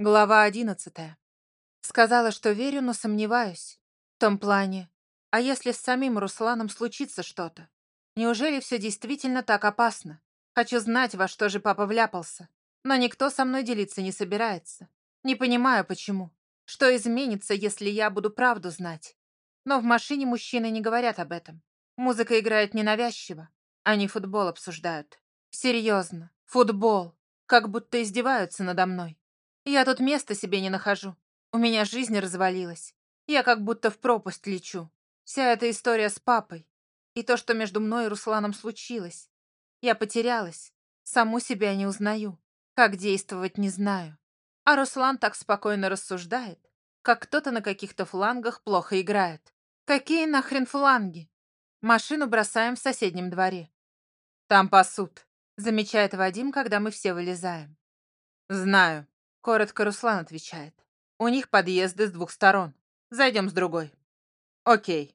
Глава одиннадцатая. Сказала, что верю, но сомневаюсь. В том плане. А если с самим Русланом случится что-то? Неужели все действительно так опасно? Хочу знать, во что же папа вляпался. Но никто со мной делиться не собирается. Не понимаю, почему. Что изменится, если я буду правду знать? Но в машине мужчины не говорят об этом. Музыка играет ненавязчиво. Они футбол обсуждают. Серьезно. Футбол. Как будто издеваются надо мной. Я тут места себе не нахожу. У меня жизнь развалилась. Я как будто в пропасть лечу. Вся эта история с папой. И то, что между мной и Русланом случилось. Я потерялась. Саму себя не узнаю. Как действовать не знаю. А Руслан так спокойно рассуждает, как кто-то на каких-то флангах плохо играет. Какие нахрен фланги? Машину бросаем в соседнем дворе. Там пасут, замечает Вадим, когда мы все вылезаем. Знаю. Коротко Руслан отвечает. У них подъезды с двух сторон. Зайдем с другой. Окей.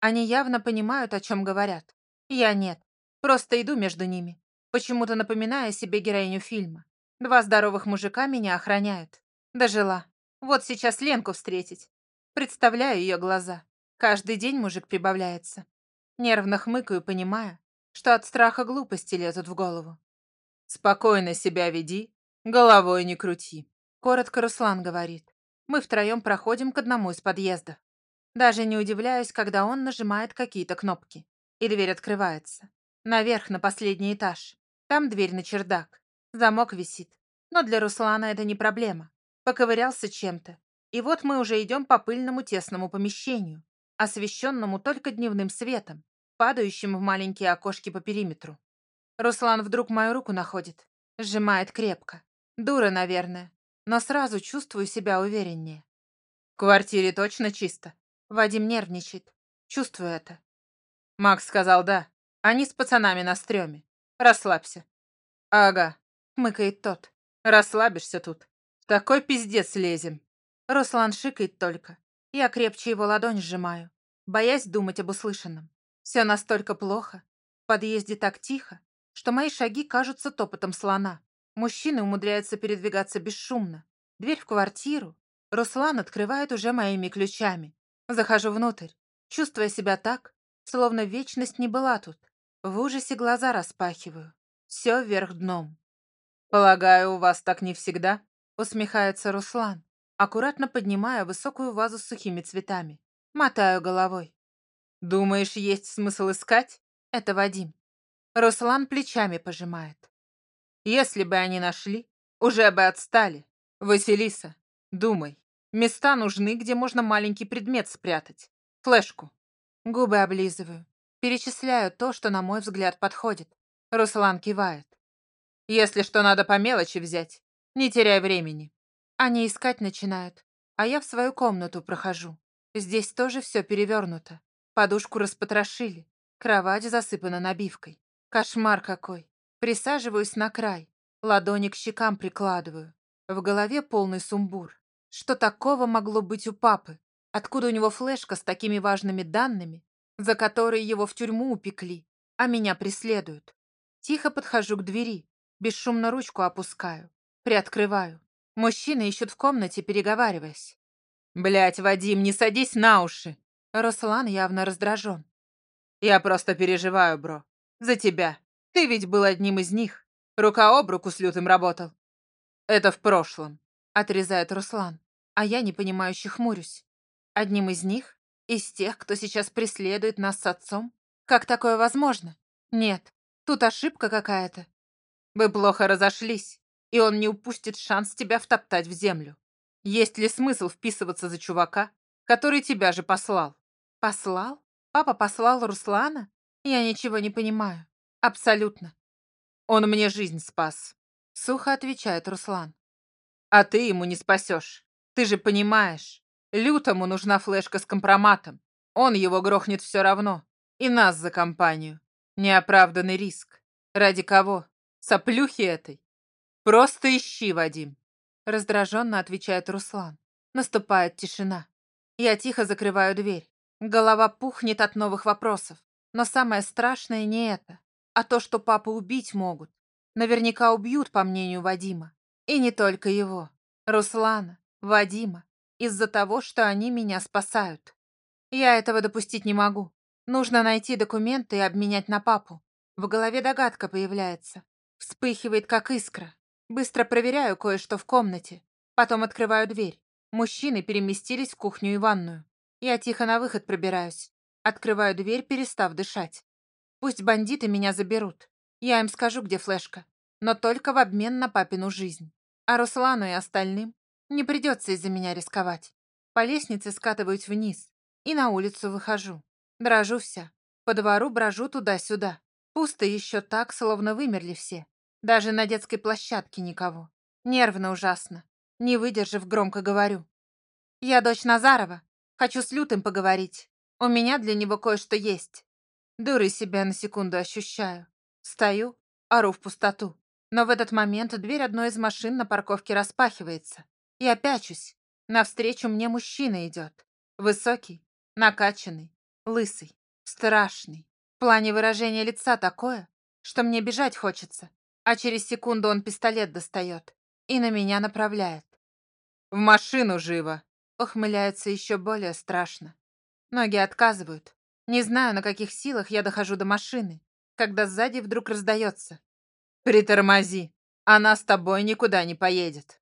Они явно понимают, о чем говорят. Я нет. Просто иду между ними, почему-то напоминая себе героиню фильма. Два здоровых мужика меня охраняют. Дожила. Вот сейчас Ленку встретить. Представляю ее глаза. Каждый день мужик прибавляется. Нервно хмыкаю, понимая, что от страха глупости лезут в голову. «Спокойно себя веди, головой не крути», Коротко Руслан говорит. Мы втроем проходим к одному из подъездов. Даже не удивляюсь, когда он нажимает какие-то кнопки. И дверь открывается. Наверх, на последний этаж. Там дверь на чердак. Замок висит. Но для Руслана это не проблема. Поковырялся чем-то. И вот мы уже идем по пыльному тесному помещению, освещенному только дневным светом, падающим в маленькие окошки по периметру. Руслан вдруг мою руку находит. Сжимает крепко. Дура, наверное но сразу чувствую себя увереннее. В квартире точно чисто. Вадим нервничает. Чувствую это. Макс сказал да. Они с пацанами на стреме. Расслабься. Ага, хмыкает тот. Расслабишься тут. Такой пиздец лезем. Руслан шикает только. Я крепче его ладонь сжимаю, боясь думать об услышанном. Все настолько плохо. В подъезде так тихо, что мои шаги кажутся топотом слона. Мужчины умудряются передвигаться бесшумно. Дверь в квартиру Руслан открывает уже моими ключами. Захожу внутрь, чувствуя себя так, словно вечность не была тут. В ужасе глаза распахиваю. Все вверх дном. «Полагаю, у вас так не всегда?» Усмехается Руслан, аккуратно поднимая высокую вазу с сухими цветами. Мотаю головой. «Думаешь, есть смысл искать?» Это Вадим. Руслан плечами пожимает. Если бы они нашли, уже бы отстали. Василиса, думай. Места нужны, где можно маленький предмет спрятать. Флешку. Губы облизываю. Перечисляю то, что, на мой взгляд, подходит. Руслан кивает. Если что надо по мелочи взять, не теряй времени. Они искать начинают, а я в свою комнату прохожу. Здесь тоже все перевернуто. Подушку распотрошили. Кровать засыпана набивкой. Кошмар какой. Присаживаюсь на край, ладони к щекам прикладываю. В голове полный сумбур. Что такого могло быть у папы? Откуда у него флешка с такими важными данными, за которые его в тюрьму упекли, а меня преследуют? Тихо подхожу к двери, бесшумно ручку опускаю, приоткрываю. Мужчины ищут в комнате, переговариваясь. Блять, Вадим, не садись на уши!» Руслан явно раздражен. «Я просто переживаю, бро. За тебя. Ты ведь был одним из них. Рука об руку с Лютым работал. Это в прошлом, отрезает Руслан. А я непонимающе хмурюсь. Одним из них? Из тех, кто сейчас преследует нас с отцом? Как такое возможно? Нет, тут ошибка какая-то. Вы плохо разошлись, и он не упустит шанс тебя втоптать в землю. Есть ли смысл вписываться за чувака, который тебя же послал? Послал? Папа послал Руслана? Я ничего не понимаю. Абсолютно. Он мне жизнь спас. Сухо отвечает Руслан. А ты ему не спасешь. Ты же понимаешь. Лютому нужна флешка с компроматом. Он его грохнет все равно. И нас за компанию. Неоправданный риск. Ради кого? Соплюхи этой? Просто ищи, Вадим. Раздраженно отвечает Руслан. Наступает тишина. Я тихо закрываю дверь. Голова пухнет от новых вопросов. Но самое страшное не это а то, что папу убить могут. Наверняка убьют, по мнению Вадима. И не только его. Руслана, Вадима, из-за того, что они меня спасают. Я этого допустить не могу. Нужно найти документы и обменять на папу. В голове догадка появляется. Вспыхивает, как искра. Быстро проверяю кое-что в комнате. Потом открываю дверь. Мужчины переместились в кухню и ванную. Я тихо на выход пробираюсь. Открываю дверь, перестав дышать. Пусть бандиты меня заберут. Я им скажу, где флешка. Но только в обмен на папину жизнь. А Руслану и остальным не придется из-за меня рисковать. По лестнице скатываюсь вниз и на улицу выхожу. Дрожу вся. По двору брожу туда-сюда. Пусто еще так, словно вымерли все. Даже на детской площадке никого. Нервно ужасно. Не выдержав, громко говорю. «Я дочь Назарова. Хочу с Лютым поговорить. У меня для него кое-что есть». Дурой себя на секунду ощущаю. Стою, ору в пустоту. Но в этот момент дверь одной из машин на парковке распахивается. Я пячусь. Навстречу мне мужчина идет. Высокий, накачанный, лысый, страшный. В плане выражения лица такое, что мне бежать хочется. А через секунду он пистолет достает и на меня направляет. «В машину живо!» Ухмыляется еще более страшно. Ноги отказывают. Не знаю, на каких силах я дохожу до машины, когда сзади вдруг раздается. «Притормози, она с тобой никуда не поедет».